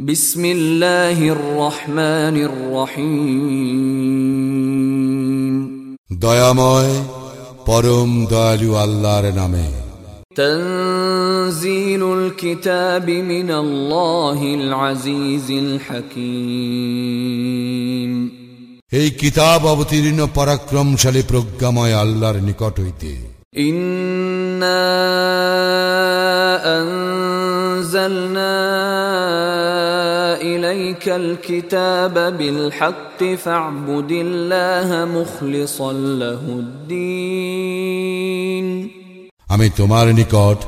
বিসমিল্লাহির রহমানির রহিম। দয়াময় পরম দয়ালু আল্লাহর নামে। তনজিলুল কিতাব মিনাল্লাহিল আজিজিল হাকীম। এই কিতাব অবতীর্ণ পরাক্রমশালী প্রজ্ঞাময় আল্লাহর নিকট হইতে। ইন্না أنزلنا إليك الكتاب بالحق فاعبد الله مخلصا له الدين আমি তোমার নিকট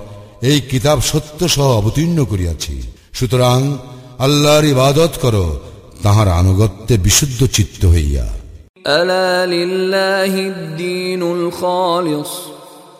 এই কিতাব সত্য সহ অবতীর্ণ করিয়াছি সুতরাং আল্লাহর ইবাদত করো তাহার আনুগত্যে বিশুদ্ধ চিত্ত হইয়া ألا لله الدين الخالص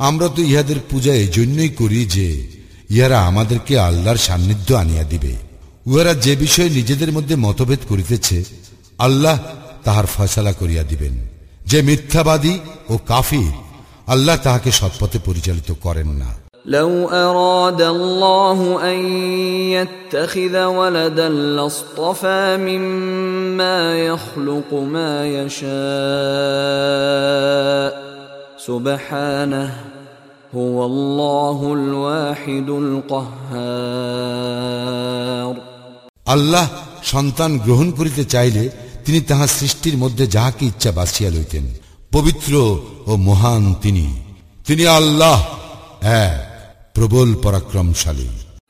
আমরা তো ইহাদের পূজা এজন্যই করি যে ইহারা আমাদেরকে আল্লাহর সান্নিধ্য আনিয়া দিবে উহারা যে বিষয়ে নিজেদের মধ্যে মতভেদ করিতেছে আল্লাহ তাহার ফয়সালা করিয়া দিবেন যে মিথ্যাবাদী ও কাফির আল্লাহ তাহাকে সৎপথে পরিচালিত করেন না لو أراد الله أن يتخذ ولدا لاصطفى مما يخلق ما يشاء আল্লাহ সন্তান গ্রহণ করিতে চাইলে তিনি তাহার সৃষ্টির মধ্যে যাহাকে ইচ্ছা বাসিয়া লইতেন। পবিত্র ও মহান তিনি। তিনি আল্লাহ এক প্রবল পরাক্রমশালী।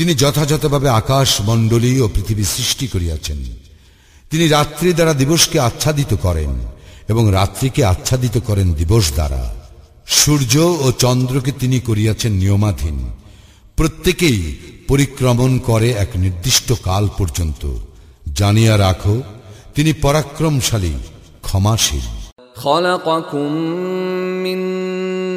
তিনি যথাযথভাবে আকাশ মণ্ডলী ও পৃথিবী সৃষ্টি করিয়াছেন তিনি রাত্রি দ্বারা দিবসকে আচ্ছাদিত করেন এবং রাত্রিকে আচ্ছাদিত করেন দিবস দ্বারা সূর্য ও চন্দ্রকে তিনি করিয়াছেন নিয়মাধীন প্রত্যেকেই পরিক্রমণ করে এক নির্দিষ্ট কাল পর্যন্ত জানিয়া রাখো তিনি পরাক্রমশালী ক্ষমাশীল خلقكم من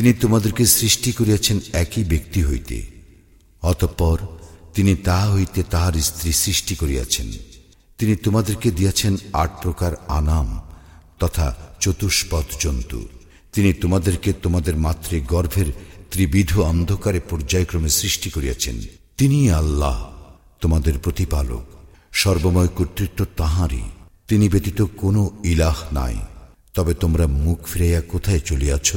তিনি তোমাদেরকে সৃষ্টি করিয়াছেন একই ব্যক্তি হইতে, অতঃপর তিনি তাহা হইতে তাহার স্ত্রী সৃষ্টি করিয়াছেন। তিনি তোমাদেরকে দিয়াছেন আট প্রকার আনাম তথা চতুষ্পদ জন্তু। তিনি তোমাদেরকে তোমাদের মাতৃ গর্ভের ত্রিবিধ অন্ধকারে পর্যায়ক্রমে সৃষ্টি করিয়াছেন। তিনি আল্লাহ, তোমাদের প্রতিপালক, সর্বময় কর্তৃত্ব তাহারই। তিনি ব্যতীত কোনো ইলাহ নাই। তবে তোমরা মুখ ফিরাইয়া কোথায় চলিয়াছ?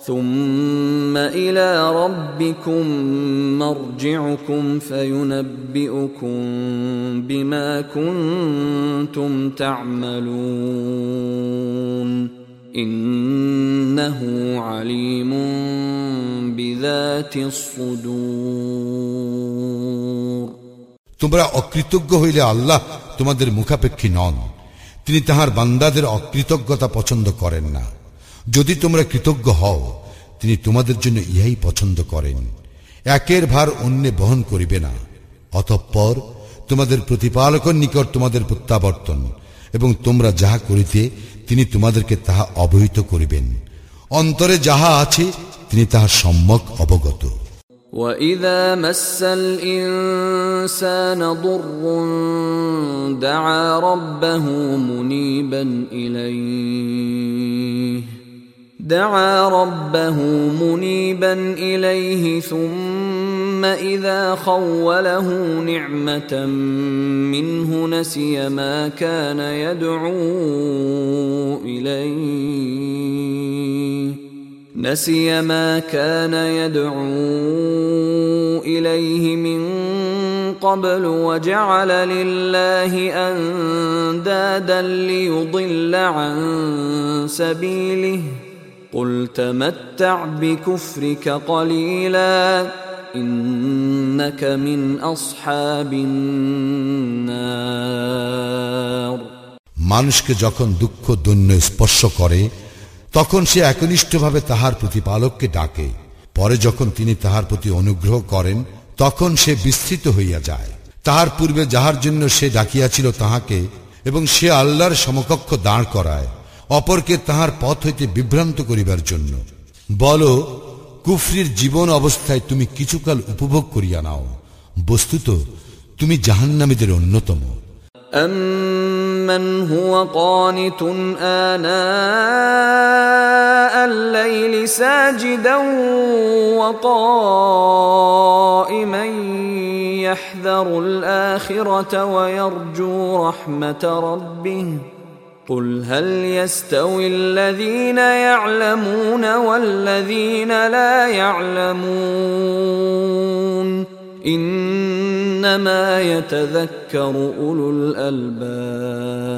ثم إلى ربكم مرجعكم فينبئكم بما كنتم تعملون إنه عليم بذات الصدور তোমরা অকৃতজ্ঞ হইলে আল্লাহ তোমাদের মুখাপেক্ষী নন তিনি তাহার বান্দাদের অকৃতজ্ঞতা পছন্দ করেন না যদি তোমরা কৃতজ্ঞ হও তিনি তোমাদের জন্য ইহাই পছন্দ করেন একের ভার অন্যে বহন করিবে না অতঃপর তোমাদের প্রতিপালকের নিকট তোমাদের প্রত্যাবর্তন এবং তোমরা যাহা করিতে তিনি তোমাদেরকে তাহা অবহিত করিবেন অন্তরে যাহা আছে তিনি তাহার সম্যক অবগত وإذا مس الإنسان ضر دعا ربه منيبا إليه دعا ربه منيبا إليه ثم إذا خوله نعمة منه نسي ما كان يدعو إليه. نسي ما كان يدعو إليه من قبل وجعل لله أندادا ليضل عن سبيله. قل تمتع بكفرك قليلا انك من اصحاب النار মানুষকে যখন দুঃখ দৈন্য স্পর্শ করে তখন সে একনিষ্ঠভাবে তাহার প্রতিপালককে ডাকে পরে যখন তিনি তাহার প্রতি অনুগ্রহ করেন তখন সে বিস্তৃত হইয়া যায় তাহার পূর্বে যাহার জন্য সে ডাকিয়াছিল তাহাকে এবং সে আল্লাহর সমকক্ষ দাঁড় করায় অপরকে তাহার পথ হইতে বিভ্রান্ত করিবার জন্য বলো কুফরির জীবন অবস্থায় তুমি কিছুকাল উপভোগ করিয়া নাও বস্তুত তুমি জাহান্নামীদের অন্যতম أمن هو قانت آناء الليل ساجدا وقائما يحذر الآخرة ويرجو رحمة ربه قل هل يستوي الذين يعلمون والذين لا يعلمون إنما يتذكر أولو الألباب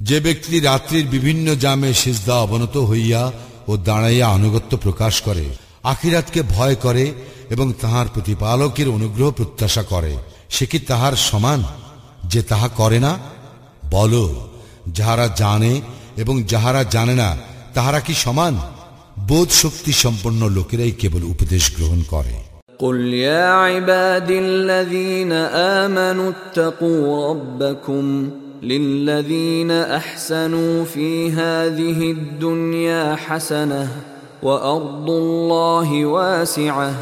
যে ব্যক্তি রাত্রির বিভিন্ন জামে সিজদা অবনত হইয়া ও দাঁড়াইয়া আনুগত্য প্রকাশ করে আখিরাতকে ভয় করে এবং তাহার প্রতিপালকের অনুগ্রহ প্রত্যাশা করে সে কি তাহার সমান যে তাহা করে না বলো যাহারা জানে এবং যাহারা জানে না তাহারা কি সমান বোধ শক্তি সম্পন্ন লোকেরাই কেবল উপদেশ গ্রহণ করে قل يا عباد الذين آمنوا اتقوا ربكم للذين أحسنوا في هذه الدنيا حسنة وأرض الله واسعة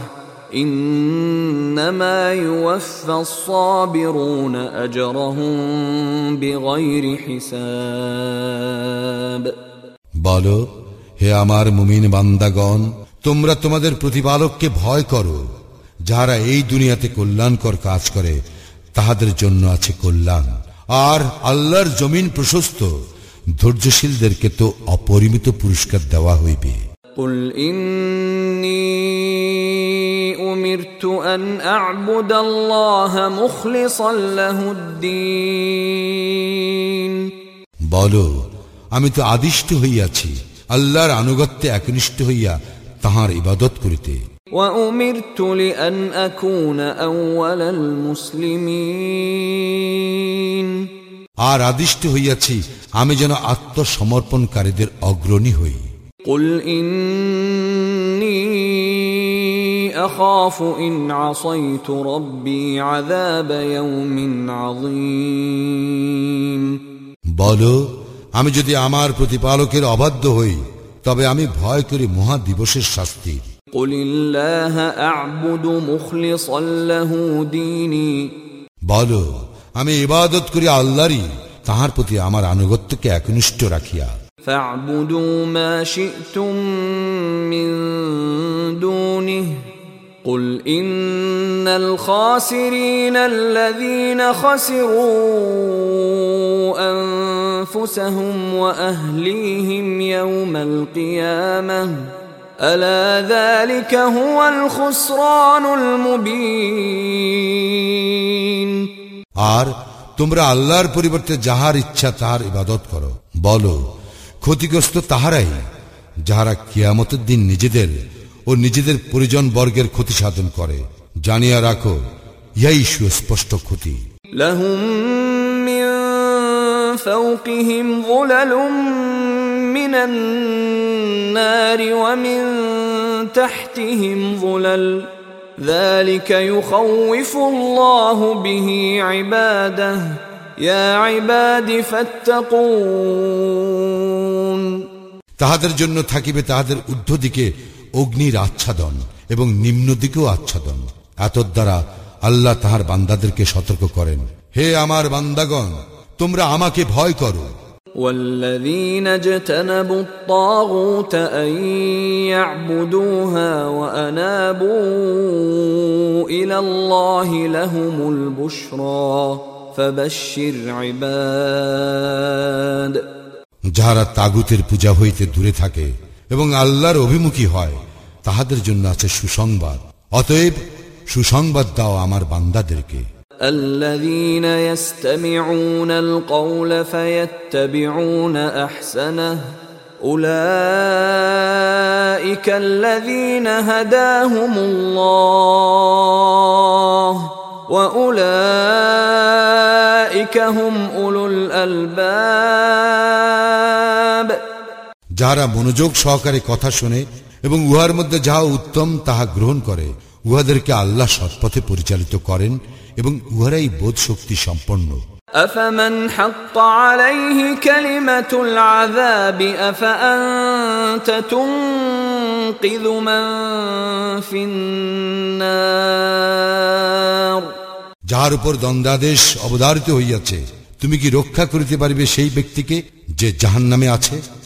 إنما يوفى الصابرون أجرهم بغير حساب বলো হে আমার মুমিন বান্দাগণ তোমরা তোমাদের প্রতিপালককে ভয় করো যাহারা এই দুনিয়াতে কল্যাণকর কাজ করে তাহাদের জন্য আছে কল্যাণ আর আল্লাহর জমিন প্রশস্ত ধৈর্যশীলদেরকে তো অপরিমিত পুরস্কার দেওয়া হইবে قل إني أمرت أن أعبد الله مخلصا له الدين বলো আমি তো আদিষ্ট হইয়াছি আল্লাহর আনুগত্যে একনিষ্ঠ হইয়া তাহার ইবাদত করিতে وأمرت لأن أكون أول المسلمين আর আদিষ্ট হইয়াছি আমি যেন আত্মসমর্পণকারীদের অগ্রণী হই قل إني أخاف إن عصيت ربي عذاب يوم عظيم বলো আমি যদি আমার প্রতিপালকের অবাধ্য হই তবে আমি ভয় করি মহা দিবসের শাস্তি قل الله أعبد مخلصا له ديني বলো আমি ইবাদত করি আল্লাহরই তাহার প্রতি আমার আনুগত্যকে একনিষ্ঠ রাখিয়া فاعبدوا ما شئتم من دونه قل إن الخاسرين الذين خسروا أنفسهم وأهليهم يوم القيامة ألا ذلك هو الخسران المبين আর তোমরা আল্লাহর পরিবর্তে যাহার ইচ্ছা তাহার ইবাদত করো বলো ক্ষতিগ্রস্ত তাহারাই যাহারা কিয়ামতের দিন নিজেদের ও নিজেদের পরিজন বর্গের ক্ষতি সাধন করে জানিয়া রাখো ইহাই সুস্পষ্ট ক্ষতি لهم من فوقهم ظلل من النار ومن تحتهم ظلل ذلك يخوف الله به عباده يا عباد فاتقون তাহাদের জন্য থাকিবে তাহাদের ঊর্ধ্ব দিকে অগ্নির আচ্ছাদন এবং নিম্ন দিকেও আচ্ছাদন এত দ্বারা আল্লাহ তাহার বান্দাদেরকে সতর্ক করেন হে আমার বান্দাগণ তোমরা আমাকে ভয় করো والذين اجتنبوا الطاغوت أن يعبدوها وأنابوا إلى الله لهم البشرى فبشر عباد যাহারা তাগুতের পূজা হইতে দূরে থাকে এবং আল্লাহর অভিমুখী হয় তাহাদের জন্য আছে সুসংবাদ অতএব সুসংবাদ দাও আমার বান্দাদেরকে الذين يستمعون القول فيتبعون احسنه اولئك الذين هداهم الله যারা মনোযোগ সহকারে কথা শোনে এবং উহার মধ্যে যাহা উত্তম, তাহা গ্রহণ করে, উহাদেরকে আল্লাহ সৎপথে পরিচালিত করেন এবং উহারাই বোধ শক্তি সম্পন্ন। أفمن حق عليه كلمة العذاب أفأنت تنقذ من في النار যাহার উপর দ্বন্দ্বাদেশ অবধারিত হইয়াছে তুমি কি রক্ষা করিতে পারিবে সেই ব্যক্তিকে যে জাহান নামে আছে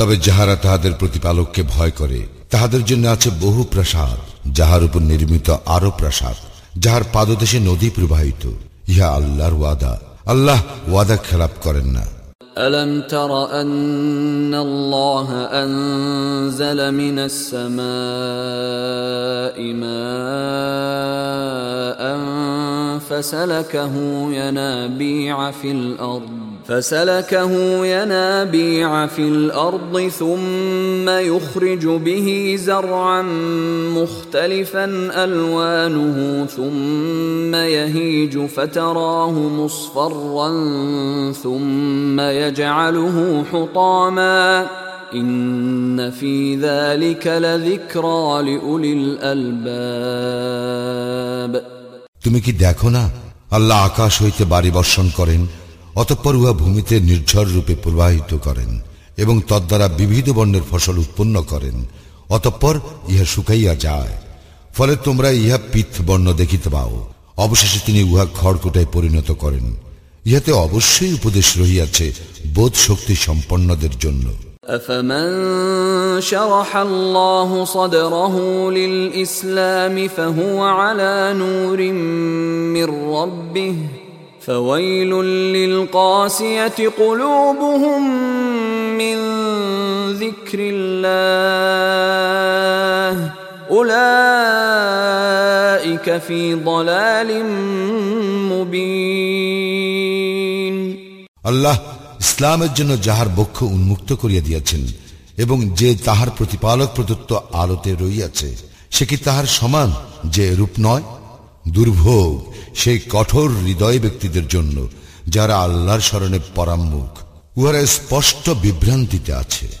তবে যাহারা তাহাদের প্রতিপালককে ভয় করে তাহাদের জন্য আছে বহু প্রাসাদ যাহার উপর নির্মিত আরো প্রাসাদ যাহার পাদদেশে নদী প্রবাহিত ইহা আল্লাহর ওয়াদা আল্লাহ ওয়াদা খেলাপ করেন না ألم تر أن الله أنزل من السماء ماء فسلكه ينابيع في الأرض فسلكه ينابيع في الأرض ثم يخرج به زرعا مختلفا ألوانه ثم يهيج فتراه مصفرا ثم يجعله حطاما إن في ذلك لذكرى لأولي الألباب তুমি কি দেখো না আল্লাহ আকাশ হইতে বাড়ি বর্ষণ করেন অতঃপর উহা ভূমিতে নির্ঝর রূপে প্রবাহিত করেন এবং তদ্বারা বিবিধ বর্ণের ফসল উৎপন্ন করেন অতঃপর ইহা শুকাইয়া যায় ফলে তোমরা ইহা পিথ বর্ণ দেখিতে পাও অবশেষে তিনি উহা খড়কুটায় পরিণত করেন ইহাতে অবশ্যই উপদেশ রহিয়াছে বোধ শক্তি সম্পন্নদের জন্য أفمن شرح الله صدره للإسلام فهو على نور من ربه فويل للقاسية قلوبهم من ذكر الله أولئك في ضلال مبين আল্লাহ ইসলামের জন্য যাহার বক্ষ উন্মুক্ত করিয়া দিয়াছেন এবং যে তাহার প্রতিপালক প্রদত্ত আলোতে রইয়াছে সে কি তাহার সমান যে রূপ নয় দুর্ভোগ সেই কঠোর হৃদয় ব্যক্তিদের জন্য যারা আল্লাহর স্মরণে পরাম্মুখ। উহারা স্পষ্ট বিভ্রান্তিতে আছে।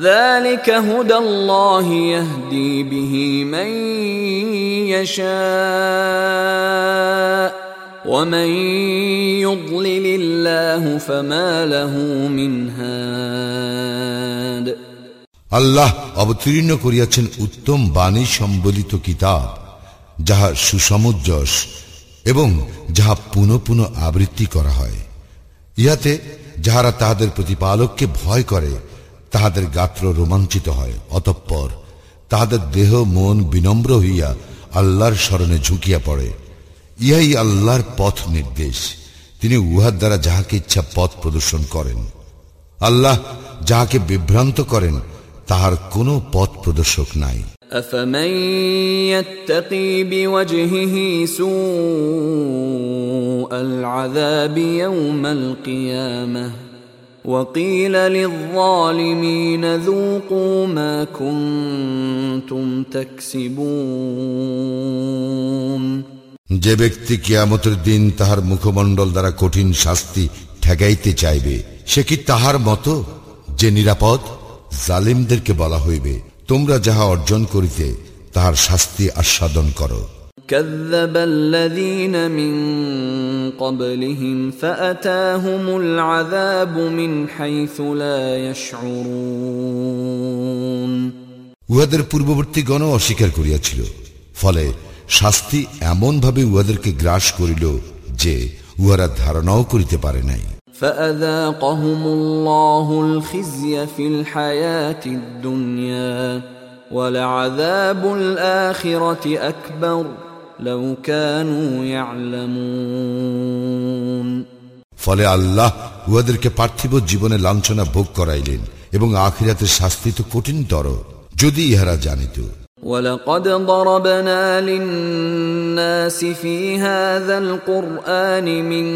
ذلك هدى الله يهدي به من يشاء ومن يضلل الله فما له من هاد আল্লাহ অবতীর্ণ করিয়াছেন উত্তম বাণী সম্বলিত কিতাব যাহা সুসমুজ্জস এবং যাহা পুনঃ পুনঃ আবৃত্তি করা হয় ইহাতে যাহারা তাহাদের প্রতিপালককে ভয় করে তাহাদের গাত্র রোমাঞ্চিত হয় অতঃপর তাহাদের দেহ মন বিনম্র হইয়া আল্লাহর স্মরণে ঝুঁকিয়া পড়ে ইহাই আল্লাহর পথ নির্দেশ তিনি উহার দ্বারা যাহাকে ইচ্ছা পথ প্রদর্শন করেন আল্লাহ যাহাকে বিভ্রান্ত করেন তাহার কোনো পথ প্রদর্শক নাই أفمن يتقي بوجهه سوء العذاب يوم القيامة وقيل للظالمين ذوقوا ما كنتم تكسبون যে ব্যক্তি কিয়ামতের দিন তাহার মুখমণ্ডল দ্বারা কঠিন শাস্তি ঠেকাইতে চাইবে সে কি তাহার মতো যে নিরাপদ জালিমদেরকে বলা হইবে তোমরা যাহা অর্জন করিতে তাহার শাস্তি আস্বাদন করো كذب الذين من قبلهم فأتاهم العذاب من حيث لا يشعرون উহাদের পূর্ববর্তী গণ অস্বীকার করিয়াছিল ফলে শাস্তি এমনভাবে উহাদেরকে গ্রাস করিল যে উহারা ধারণাও করিতে পারে নাই فأذاقهم الله الخزي في الحياة الدنيا ولعذاب الآخرة أكبر لو كانوا يعلمون ফলে আল্লাহ উহাদেরকে পার্থিব জীবনে লাঞ্ছনা ভোগ করাইলেন এবং আখিরাতের শাস্তি তো কঠিনতর যদি ইহারা জানিত ولقد ضربنا للناس في هذا القرآن من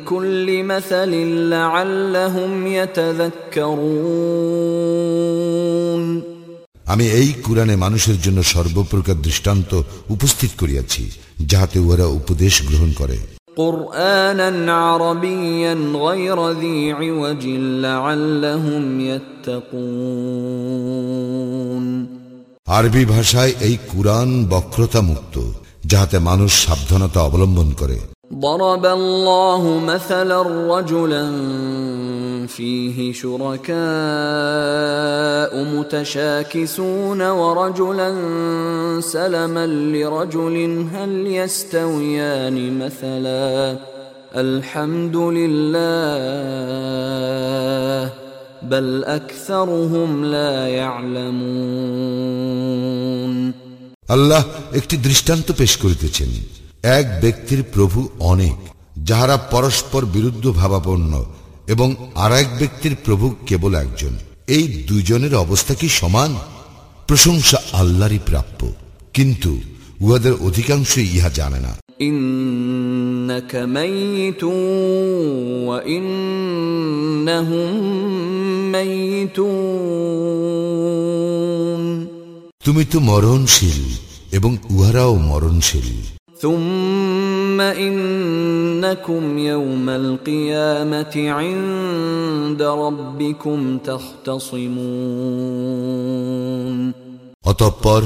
كل مثل لعلهم يتذكرون আমি এই কুরআনে মানুষের জন্য সর্বপ্রকার দৃষ্টান্ত উপস্থিত করিয়াছি যাহাতে ওরা উপদেশ গ্রহণ করে। আরবি ভাষায় এই কুরআন বক্রতা মুক্ত যাহাতে মানুষ সাবধানতা অবলম্বন করে। ضرب الله مثلا رجلا فيه شركاء متشاكسون ورجلا سلما لرجل هل يستويان مثلا الحمد لله بل اكثرهم لا يعلمون আল্লাহ একটি দৃষ্টান্ত পেশ করিতেছেন এক ব্যক্তির প্রভু অনেক যাহারা পরস্পর বিরুদ্ধ ভাবাপন্ন এবং আর এক ব্যক্তির প্রভু কেবল একজন। এই দুজনের অবস্থা কি সমান? প্রশংসা আল্লাহরই প্রাপ্য কিন্তু উহাদের অধিকাংশই ইহা জানে না। তুমি তো মরণশীল এবং উহারাও মরণশীল। ثم إنكم يوم القيامة عند ربكم تختصمون অতঃপর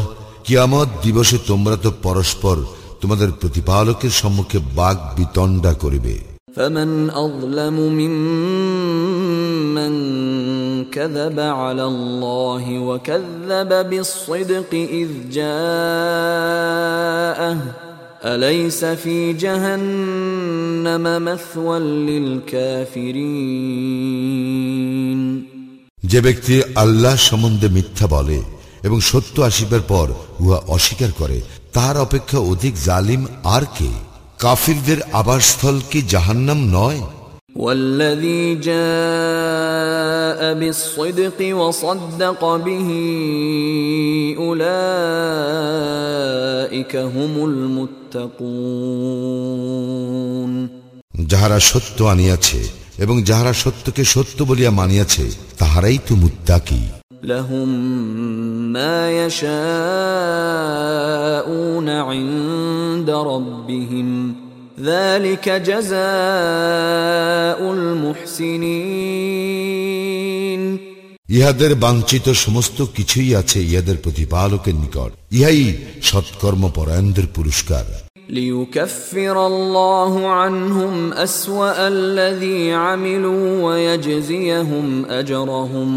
কিয়ামত দিবসে তোমরা তো পরস্পর তোমাদের প্রতিপালকের সম্মুখে বাঘ বিতণ্ডা করিবে فمن أظلم ممن كذب على الله وكذب بالصدق إذ جاءه أليس في جهنم مثوى للكافرين যে ব্যক্তি আল্লাহ সম্বন্ধে মিথ্যা বলে এবং সত্য আসিবার পর উহা অস্বীকার করে তার অপেক্ষা অধিক জালিম আর কে কাফিরদের আবাসস্থল কি জাহান্নাম নয় والذي جاء بالصدق وصدق به أولئك هم المتقون যাহারা সত্য আনিয়াছে এবং যাহারা সত্যকে সত্য বলিয়া মানিয়াছে তাহারাই তো মুত্তাকি لهم ما يشاءون عند ربهم ذلك جزاء المحسنين ইহাদের বাঞ্ছিত সমস্ত কিছুই আছে ইহাদের প্রতিপালকের নিকট ইহাই সৎকর্ম পরায়ণদের পুরস্কার ليكفر الله عنهم أسوأ الذي عملوا ويجزيهم أجرهم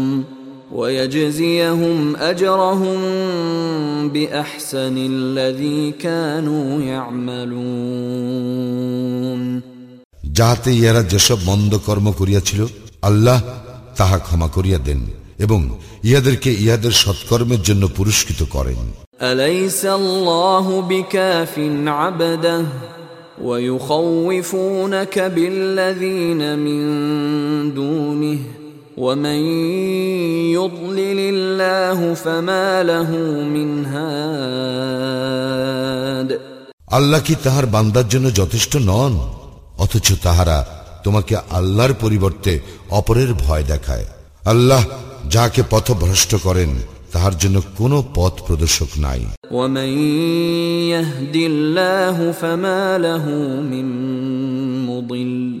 ويجزيهم أجرهم بأحسن الذي كانوا يعملون যাহাতে ইহারা যেসব মন্দ কর্ম করিয়াছিল আল্লাহ তাহা ক্ষমা করিয়া দেন এবং ইহাদেরকে ইহাদের সৎকর্মের জন্য পুরস্কৃত করেন أليس الله بكاف عبده ويخوفونك بالذين من دونه ومن يضلل الله فما له من هاد আল্লাহ কি তাহার বান্দার জন্য যথেষ্ট নন অথচ তাহারা তোমাকে আল্লাহর পরিবর্তে অপরের ভয় দেখায় আল্লাহ যাহাকে পথভ্রষ্ট করেন তাহার জন্য কোনো পথ প্রদর্শক নাই ومن يهد الله فما له من مضل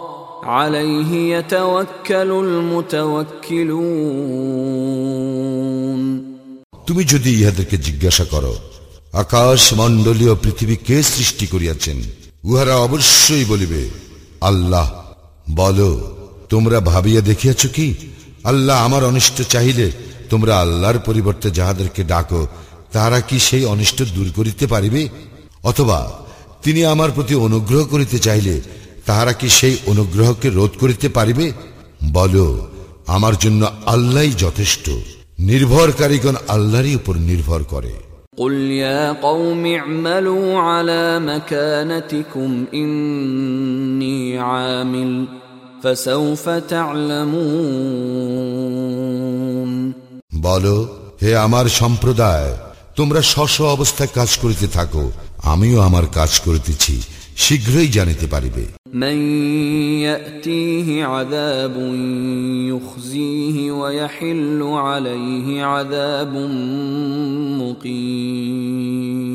عليه يتوكل المتوكلون তুমি যদি ইহাদেরকে জিজ্ঞাসা করো আকাশ মণ্ডলীয় পৃথিবী কে সৃষ্টি করিয়াছেন উহারা অবশ্যই বলিবে আল্লাহ বলো তোমরা ভাবিয়া দেখিয়াছ কি আল্লাহ আমার অনিষ্ট চাহিলে তোমরা আল্লাহর পরিবর্তে যাহাদেরকে ডাকো তারা কি সেই অনিষ্ট দূর করিতে পারিবে অথবা তিনি আমার প্রতি অনুগ্রহ করিতে চাইলে তাহারা কি সেই অনুগ্রহকে রোধ করিতে পারিবে বলো আমার জন্য আল্লাহই যথেষ্ট নির্ভরকারীগণ আল্লাহরই উপর নির্ভর করে قل يا قوم اعملوا على مكانتكم إني عامل فسوف تعلمون বলো হে আমার সম্প্রদায় তোমরা স্ব অবস্থায় কাজ করিতে থাকো আমিও আমার কাজ করিতেছি শীঘ্রই জানিতে পারিবে من يأتيه عذاب يخزيه ويحل عليه عذاب مقيم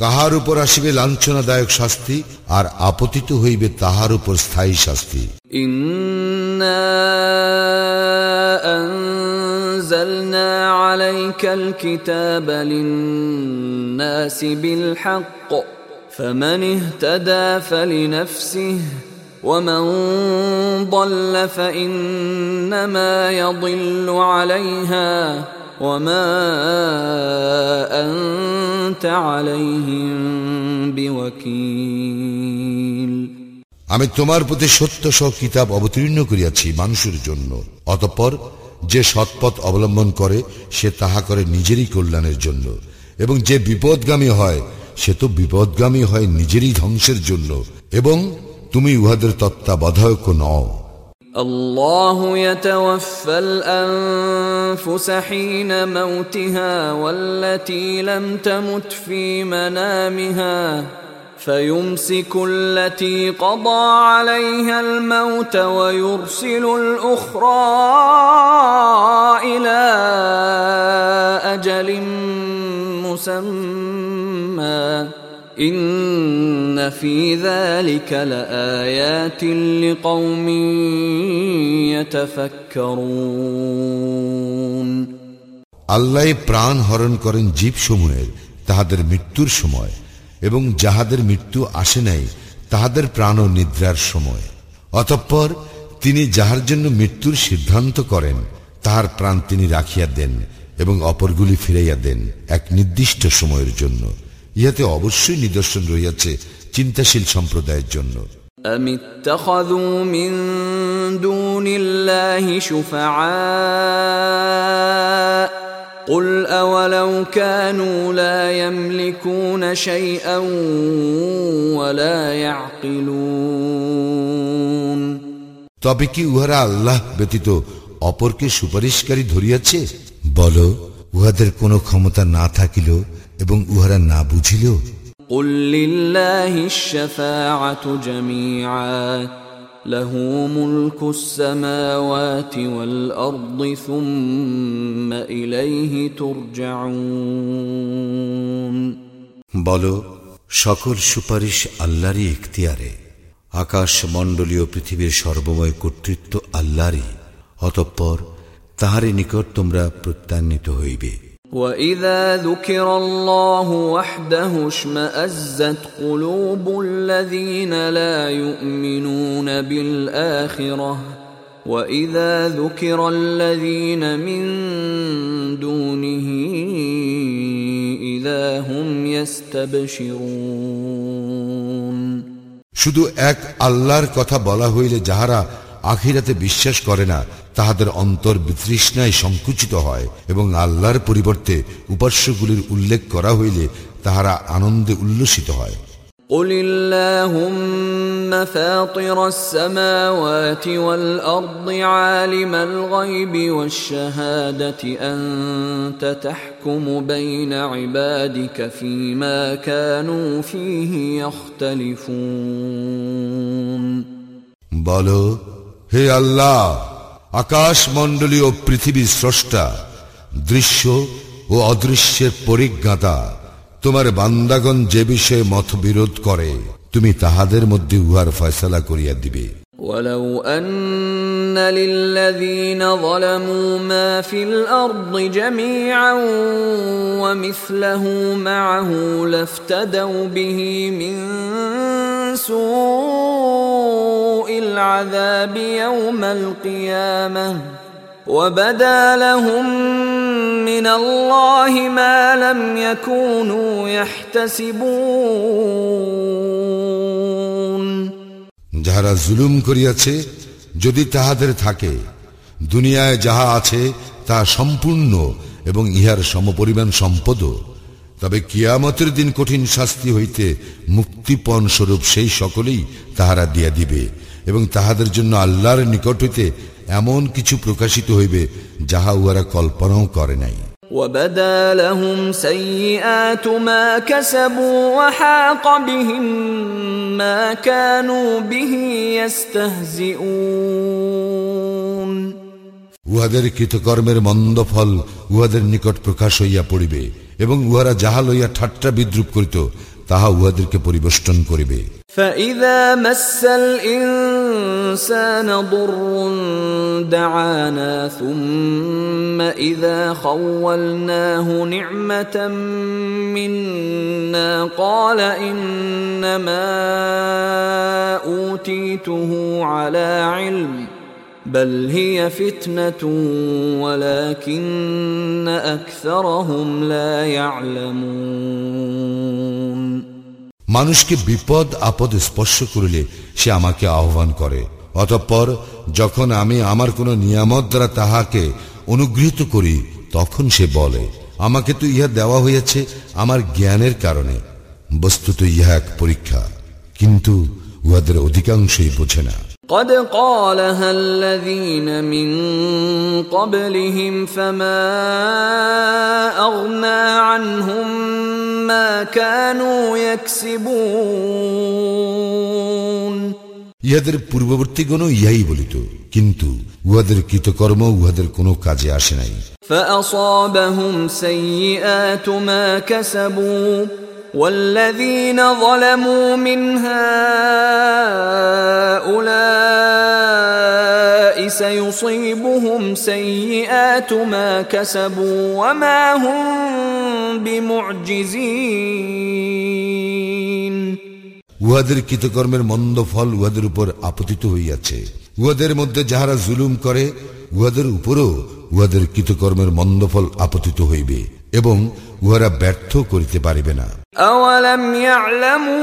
কাহার উপর আসিবে লাঞ্ছনাদায়ক শাস্তি আর আপতিত হইবে তাহার উপর স্থায়ী শাস্তি إنا أنزلنا عليك الكتاب للناس بالحق فمن اهتدى فلنفسه ومن ضل فإنما يضل عليها وما أنت عليهم بوكيل আমি তোমার প্রতি সত্য সহ কিতাব অবতীর্ণ করিয়াছি মানুষের জন্য অতঃপর যে সৎপথ অবলম্বন করে সে তাহা করে নিজেরই কল্যাণের জন্য এবং যে বিপদগামী হয় সে তো বিপদগামী হয় নিজেরই ধ্বংসের জন্য এবং তুমি উহাদের তত্ত্বাবধায়ক নও الله يتوفى الأنفس حين موتها والتي لم تمت في منامها فيمسك التي قضى عليها الموت ويرسل الأخرى إلى أجل مسمى إن في ذلك لآيات لقوم يتفكرون আল্লাহ প্রাণ হরণ করেন জীবসমূহের তাহাদের মৃত্যুর সময় এবং যাহাদের মৃত্যু আসে নাই তাহাদের প্রাণ ও নিদ্রার সময় অতঃপর তিনি যাহার জন্য মৃত্যুর সিদ্ধান্ত করেন তাহার প্রাণ তিনি রাখিয়া দেন এবং অপরগুলি ফিরাইয়া দেন এক নির্দিষ্ট সময়ের জন্য ইহাতে অবশ্যই নিদর্শন রইয়াছে চিন্তাশীল সম্প্রদায়ের জন্য أم اتخذوا من دون الله شفعاء قل أولو كانوا لا يملكون شيئا ولا يعقلون তবে কি উহারা আল্লাহ ব্যতীত অপরকে সুপারিশকারী ধরিয়াছে বল উহাদের কোনো ক্ষমতা না থাকিল এবং উহারা না বুঝিল قل لله الشفاعة جميعا له ملك السماوات والأرض ثم إليه ترجعون বল সকল সুপারিশ আল্লাহরই এখতিয়ারে আকাশ মণ্ডলীয় পৃথিবীর সর্বময় কর্তৃত্ব আল্লাহরই অতঃপর তাহারই নিকট তোমরা প্রত্যান্বিত হইবে وإذا ذكر الله وحده اشمأزت قلوب الذين لا يؤمنون بالآخرة وإذا ذكر الذين من دونه إذا هم يستبشرون শুধু এক আল্লাহর কথা বলা হইলে যাহারা আখিরাতে বিশ্বাস করে না তাহাদের অন্তর বিতৃষ্ণায় সংকুচিত হয় এবং আল্লাহর পরিবর্তে উপাস্যগুলির উল্লেখ করা হইলে তাহারা আনন্দে উল্লসিত হয় قل اللهم فاطر السماوات والارض عالم الغيب والشهاده انت تحكم بين عبادك فيما كانوا فيه يختلفون বল হে আল্লাহ আকাশ মণ্ডলী ও পৃথিবীর স্রষ্টা দৃশ্য ও অদৃশ্যের পরিজ্ঞাতা তোমার বান্দাগণ যে বিষয়ে মতবিরোধ করে তুমি তাহাদের মধ্যে উহার ফয়সালা করিয়া দিবে ولو أن للذين ظلموا ما في الأرض جميعا ومثله معه لافتدوا به من سوء العذاب يوم القيامة وبدا لهم من الله ما لم يكونوا يحتسبون যাহারা জুলুম করিয়াছে যদি তাহাদের থাকে দুনিয়ায় যাহা আছে তা সম্পূর্ণ এবং ইহার সমপরিমাণ সম্পদ তবে কিয়ামতের দিন কঠিন শাস্তি হইতে মুক্তিপণ স্বরূপ সেই সকলেই তাহারা দিয়া দিবে এবং তাহাদের জন্য আল্লাহর নিকট হইতে এমন কিছু প্রকাশিত হইবে যাহা উহারা কল্পনাও করে নাই وبدا لهم سيئات ما كسبوا وحاق بهم ما كانوا به يستهزئون উহাদের কৃতকর্মের মন্দ ফল উহাদের নিকট প্রকাশ হইয়া পড়িবে এবং উহারা যাহা লইয়া ঠাট্টা বিদ্রুপ করিত তাহা উহাদেরকে পরিবেষ্টন করিবে فإذا مس الإنسان ضر دعانا ثم إذا خولناه نعمة منا قال إنما أوتيته على علم بل هي فتنة ولكن أكثرهم لا يعلمون মানুষকে বিপদ, আপদ স্পর্শ করিলে সে আমাকে আহ্বান করে। অতঃপর যখন আমি আমার কোন নিয়ামত দ্বারা তাহাকে অনুগৃহীত করি, তখন সে বলে, আমাকে তো ইহা দেওয়া হইয়াছে আমার জ্ঞানের কারণে। বস্তুত ইহা এক পরীক্ষা, কিন্তু উহাদের অধিকাংশই বোঝে না। قد قالها الذين من قبلهم فما اغنى عنهم ما كانوا يكسبون ইহাদের পূর্ববর্তীগণও ইহাই বলিত কিন্তু উহাদের কৃতকর্ম উহাদের কোনো কাজে আসে নাই فاصابهم سيئات ما كسبوا والذين ظلموا من هؤلاء سيصيبهم سيئات ما كسبوا وما هم بمعجزين উহাদের কৃতকর্মের মন্দ ফল উহাদের উপর আপতিত হইয়াছে উহাদের মধ্যে যাহারা জুলুম করে উহাদের উপরও উহাদের কৃতকর্মের মন্দ ফল আপতিত হইবে এবং উহারা ব্যর্থ করিতে পারিবে না أولم يعلموا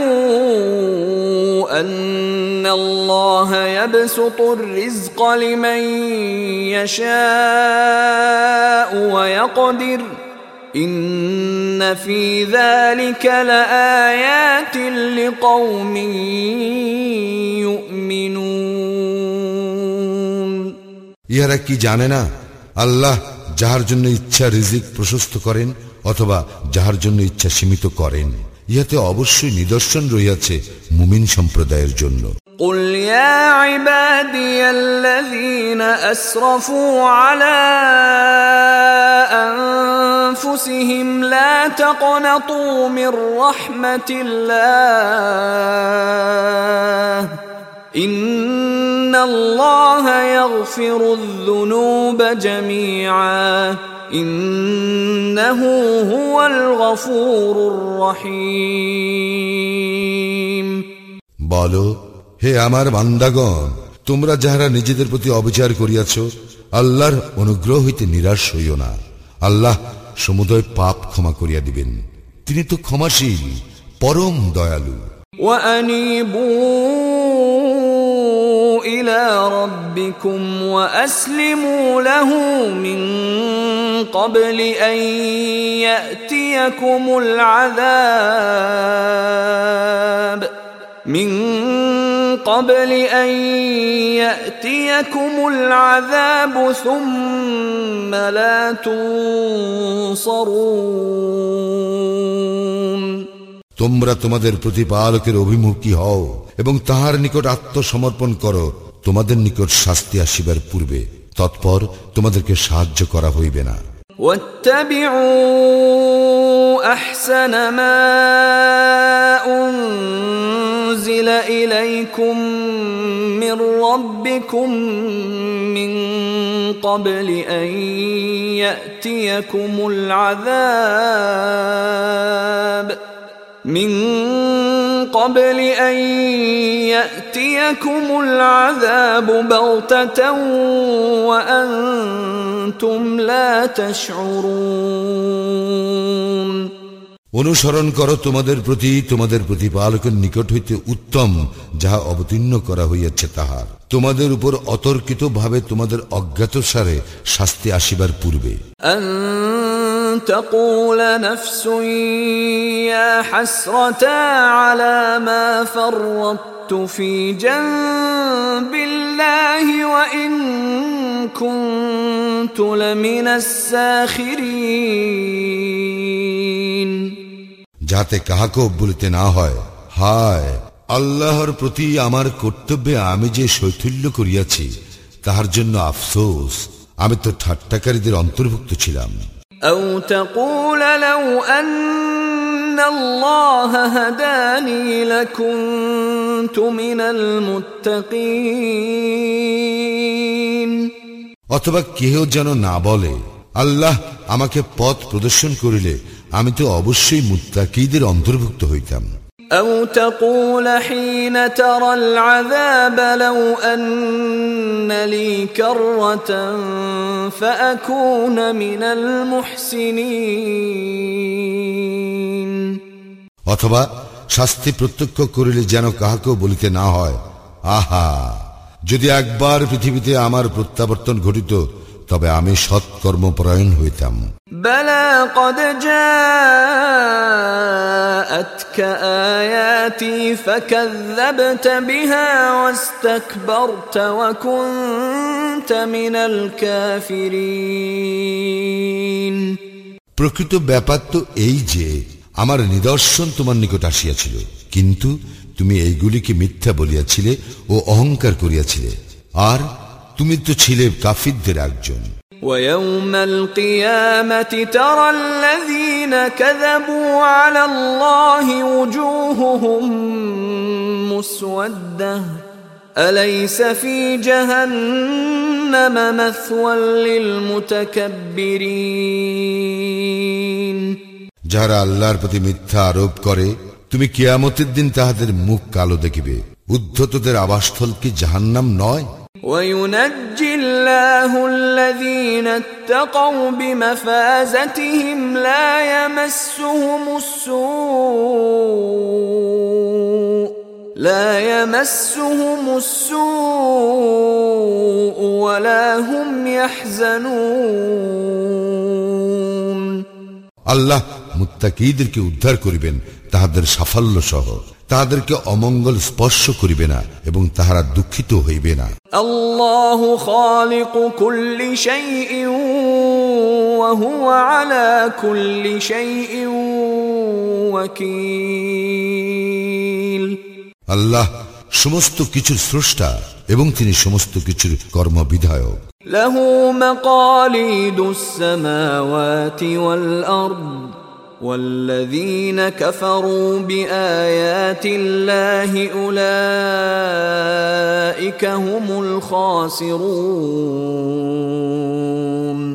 أن الله يبسط الرزق لمن يشاء ويقدر إن في ذلك لآيات لقوم يؤمنون ইহারা কি জানে না আল্লাহ যাহার জন্য ইচ্ছা রিজিক প্রশস্ত করেন অথবা যাহার জন্য ইচ্ছা সীমিত করেন ইহাতে অবশ্যই নিদর্শন রইয়াছে মুমিন সম্প্রদায়ের জন্য قل يا عبادي الذين أسرفوا على أنفسهم لا تقنطوا من رحمة الله إن الله يغفر الذنوب جميعا إنه هو الغفور الرحيم বলো হে আমার বান্দাগণ তোমরা যাহারা নিজেদের প্রতি অবিচার করিয়াছ আল্লাহর অনুগ্রহ হইতে নিরাশ হইও না আল্লাহ সমুদয় পাপ ক্ষমা করিয়া দিবেন তিনি তো ক্ষমাশীল পরম দয়ালু وأنيبوا إلى ربكم وأسلموا له من قبل أن يأتيكم العذاب. من قبل أن يأتيكم العذاب ثم لا تنصرون. তোমরা তোমাদের প্রতিপালকের অভিমুখী হও এবং তাহার নিকট আত্মসমর্পণ করো তোমাদের নিকট শাস্তি আসিবার পূর্বে তৎপর তোমাদেরকে সাহায্য করা হইবে না واتبعوا احسن ما انزل اليكم من ربكم من قبل ان ياتيكم العذاب من قبل ان ياتيكم العذاب بغته وانتم لا تشعرون অনুসরণ করো তোমাদের প্রতি তোমাদের প্রতিপালকের নিকট হইতে উত্তম যাহা অবতীর্ণ করা হইয়াছে তাহার তোমাদের উপর অতর্কিত ভাবে তোমাদের অজ্ঞাত সারে শাস্তি আসিবার পূর্বে أن تقول نفس يا حسرتا على ما فرطت في جنب الله وإن كنت لمن الساخرين যাতে কাহাকেও বলিতে না হয় হায় আল্লাহর প্রতি আমার কর্তব্যে আমি যে শৈথল্য করিয়াছি তাহার জন্য আফসোস আমি তো ঠাট্টাকারীদের অন্তর্ভুক্ত ছিলাম أو تقول لو أن الله هداني لكنت من المتقين অথবা কেহ যেন না বলে আল্লাহ আমাকে পথ প্রদর্শন করিলে আমি তো অবশ্যই মুত্তাকিদের অন্তর্ভুক্ত হইতাম أو تقول حين ترى العذاب لو أن لي كرة فأكون من المحسنين অথবা শাস্তি প্রত্যক্ষ করিলে যেন কাহাকেও বলিতে না হয় আহা যদি একবার পৃথিবীতে আমার প্রত্যাবর্তন ঘটিত তবে আমি সৎকর্মপরায়ণ হইতাম بلى قد جاءتك آياتي فكذبت بها واستكبرت وكنت من الكافرين প্রকৃত ব্যাপার তো এই যে আমার নিদর্শন তোমার নিকট আসিয়াছিল কিন্তু তুমি এইগুলিকে মিথ্যা বলিয়াছিলে ও অহংকার করিয়াছিলে আর তুমি তো ছিলে কাফিরদের একজন ويوم القيامة ترى الذين الذين كذبوا على الله وجوههم مسوده اليس في جهنم مثوى للمتكبرين যারা আল্লাহর প্রতি মিথ্যা আরোপ করে তুমি কিয়ামতের দিন তাহাদের মুখ কালো দেখিবে উদ্ধতদের আবাসস্থল কি জাহান্নাম নয় وينجي الله الذين اتقوا بمفازتهم لا يمسهم السوء لا يمسهم السوء ولا هم يحزنون আল্লাহ মুত্তাকিদেরকে উদ্ধার করিবেন তাহাদের সাফল্য সহ তাহাদেরকে অমঙ্গল স্পর্শ করিবে না এবং তাহারা দুঃখিত হইবে না। আলা কুল্লি আল্লাহ সমস্ত কিছুর স্রষ্টা এবং তিনি সমস্ত কিছুর কর্মবিধায়ক। লাহু মাকালিদুস সামাওয়াতি ওয়াল আরদ। والذين كفروا بايات الله اولئك هم الخاسرون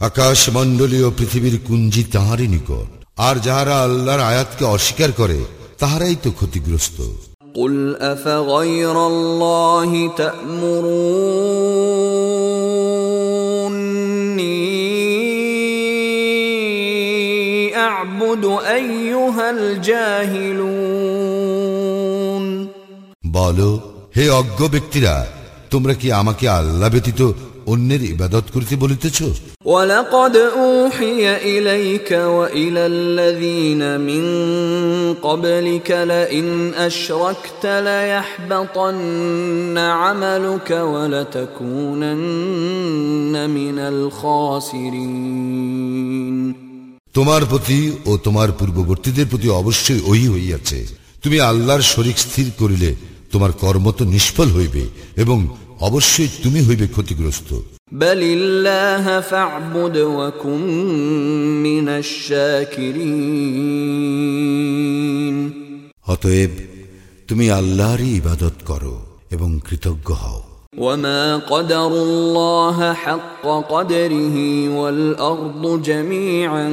আকাশ মণ্ডলী ও পৃথিবীর কুঞ্জি তাহারই নিকট আর যাহারা আল্লাহর আয়াতকে অস্বীকার করে তাহারাই তো ক্ষতিগ্রস্ত قل افغير الله تامروني اعبد ايها الجاهلون বলো হে অজ্ঞ ব্যক্তিরা তোমরা কি আমাকে আল্লাহ ব্যতীত অন্যের ইবাদত করিতে বলিতেছ ولقد اوحي اليك والى الذين من قبلك لئن اشركت ليحبطن عملك ولتكونن من الخاسرين তোমার প্রতি ও তোমার পূর্ববর্তীদের প্রতি অবশ্যই ওই হইয়াছে। তুমি আল্লাহর শরীর স্থির করিলে তোমার কর্ম তো নিষ্ফল হইবে এবং অবশ্যই তুমি হইবে ক্ষতিগ্রস্ত। অতএব তুমি আল্লাহরই ইবাদত করো এবং কৃতজ্ঞ হও। وما قدر الله حق قدره والارض جميعا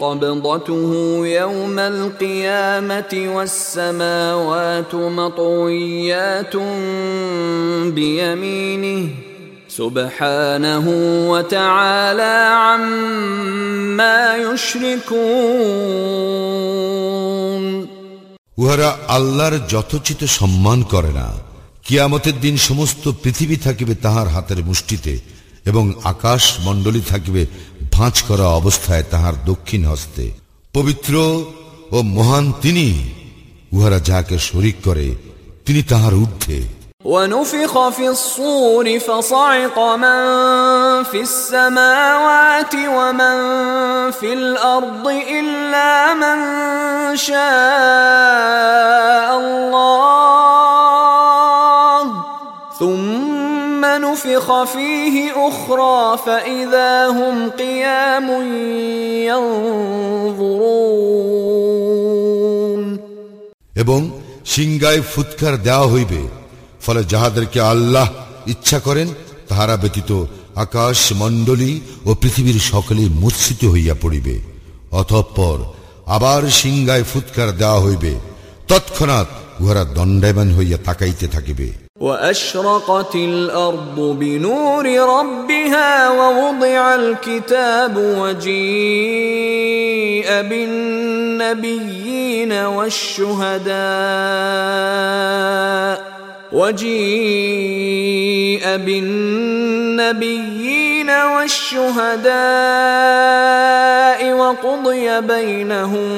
قبضته يوم القيامه والسماوات مطويات بيمينه سبحانه وتعالى عما يشركون উহারা আল্লাহর যথোচিত সম্মান করে না কিয়ামতের দিন সমস্ত পৃথিবী থাকিবে তাহার হাতের মুষ্টিতে এবং আকাশ মণ্ডলী থাকিবে ভাঁজ করা অবস্থায় তাহার দক্ষিণ হস্তে পবিত্র ও মহান তিনি উহারা যাকে শরিক করে তিনি তাহার ঊর্ধ্বে ونفخ في الصور فصعق من في السماوات ومن في الارض الا من شاء الله ثم نفخ فيه اخرى فاذا هم قيام ينظرون এবং সিংগায় ফুৎকার দেওয়া হইবে ফলে যাহাদেরকে আল্লাহ ইচ্ছা করেন তাহারা ব্যতীত আকাশ মণ্ডলী ও পৃথিবীর সকলেই মূর্ছিত হইয়া পড়িবে অতঃপর আবার সিংগায় ফুৎকার দেওয়া হইবে তৎক্ষণাৎ উহারা দণ্ডায়মান হইয়া তাকাইতে থাকিবে وأشرقت الأرض بنور ربها ووضع الكتاب وجيء بالنبيين والشهداء وجيء بالنبيين والشهداء وقضي بينهم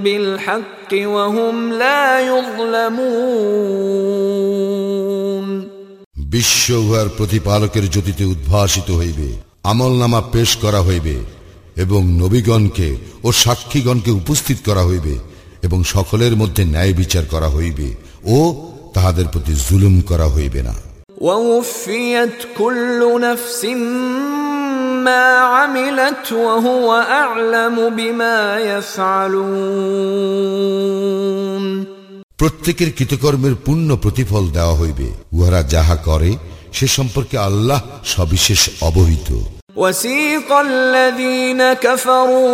بالحق বিশ্ব উহার প্রতিপালকের জ্যোতিতে উদ্ভাসিত হইবে আমল নামা পেশ করা হইবে এবং নবীগণকে ও সাক্ষীগণকে উপস্থিত করা হইবে এবং সকলের মধ্যে ন্যায় বিচার করা হইবে ও তাহাদের প্রতি জুলুম করা হইবে না ووفيت كل نفس ما عملت وهو أعلم بما يفعلون প্রত্যেকের কৃতকর্মের পূর্ণ প্রতিফল দেওয়া হইবে উহারা যাহা করে সে সম্পর্কে আল্লাহ সবিশেষ অবহিত وسيق الذين كفروا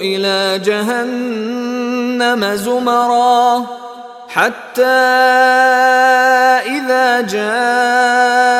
إلى جهنم زمرا حتى إذا جاءوها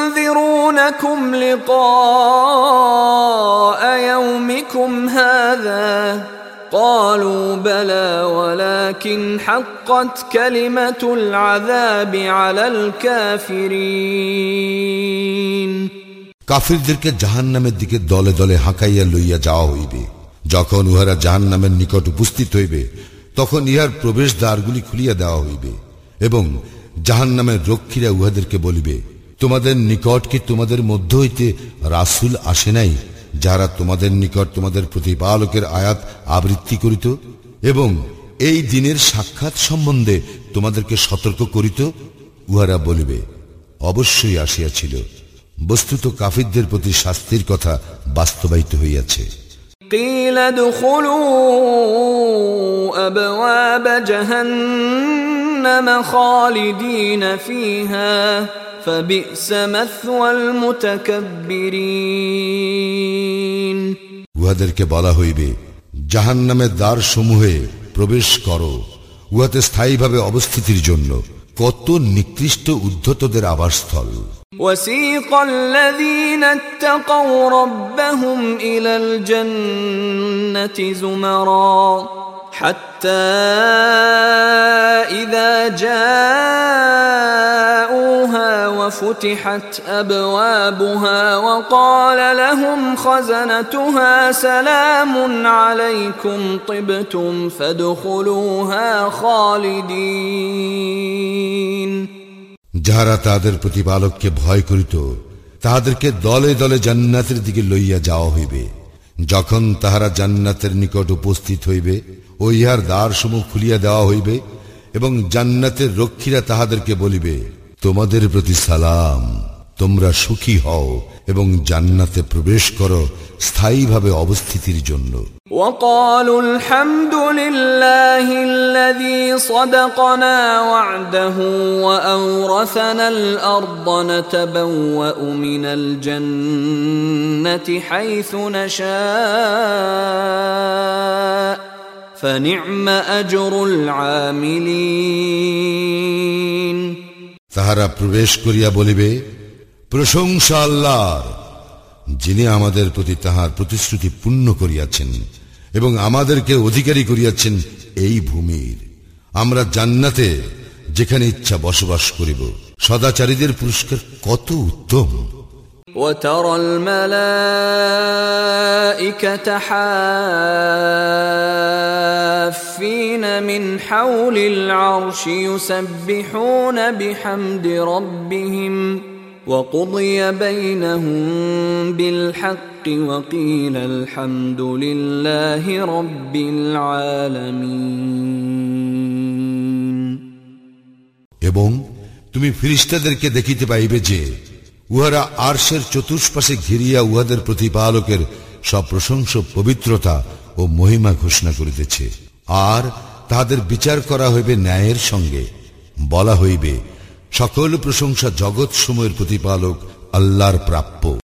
وينذرونكم لقاء يومكم هذا قالوا بلى ولكن حقت كلمة العذاب على الكافرين কাফিরদেরকে জাহান নামের দিকে দলে দলে হাঁকাইয়া লইয়া যাওয়া হইবে যখন উহারা জাহান নামের নিকট উপস্থিত হইবে তখন ইহার প্রবেশ দ্বারগুলি খুলিয়া দেওয়া হইবে এবং জাহান নামের রক্ষীরা উহাদেরকে বলিবে তোমাদের নিকট কি তোমাদের মধ্য হইতে রাসুল আসে নাই যারা তোমাদের নিকট তোমাদের প্রতিপালকের আয়াত আবৃত্তি করিত এবং এই দিনের সাক্ষাৎ সম্বন্ধে তোমাদেরকে সতর্ক করিত উহারা বলিবে অবশ্যই আসিয়াছিল বস্তুত কাফিরদের প্রতি শাস্তির কথা বাস্তবায়িত হইয়াছে قيل ادخلوا أبواب جهنم خالدين فيها فبئس مثوى المتكبرين উহাদেরকে বলা হইবে জাহান নামের দ্বার সমূহে প্রবেশ করো উহাতে স্থায়ীভাবে অবস্থিতির জন্য কত নিকৃষ্ট উদ্ধতদের আবাসস্থল وسيق الذين اتقوا ربهم إلى الجنة زمرا حتى إذا جاءوها وفتحت أبوابها وقال لهم خزنتها سلام عليكم طبتم فادخلوها خالدين যাহারা তাহাদের প্রতিপালককে ভয় করিত তাহাদেরকে দলে দলে জান্নাতের দিকে লইয়া যাওয়া হইবে যখন তাহারা জান্নাতের নিকট উপস্থিত হইবে ও ইহার দ্বারসমূহ খুলিয়া দেওয়া হইবে এবং জান্নাতের রক্ষীরা তাহাদেরকে বলিবে তোমাদের প্রতি সালাম তোমরা সুখী হও এবং জান্নাতে প্রবেশ করো স্থায়ীভাবে অবস্থিতির জন্য وقالوا الحمد لله الذي صدقنا وعده وأورثنا الأرض نتبوأ من الجنة حيث نشاء فنعم أجر العاملين তাহারা প্রবেশ করিয়া বলিবে প্রশংসা আল্লাহর যিনি আমাদের প্রতি তাহার প্রতিশ্রুতি পূর্ণ করিয়াছেন এবং আমাদেরকে অধিকারী করিয়াছেন এই ভূমির আমরা জান্নাতে যেখানে ইচ্ছা বসবাস করিব সদাচারীদের পুরস্কার কত উত্তম وترى الملائكة حافين من حول العرش يسبحون بحمد ربهم وقضي بينهم بالحق وقيل الحمد لله رب العالمين এবং তুমি ফিরিস্তাদেরকে দেখিতে পাইবে যে উহারা আরশের চতুষ্পাশে ঘিরিয়া উহাদের প্রতিপালকের সব প্রশংস পবিত্রতা ও মহিমা ঘোষণা করিতেছে। আর তাহাদের বিচার করা হইবে ন্যায়ের সঙ্গে। বলা হইবে, সকল প্রশংসা জগৎ সময়ের প্রতিপালক আল্লাহর প্রাপ্য।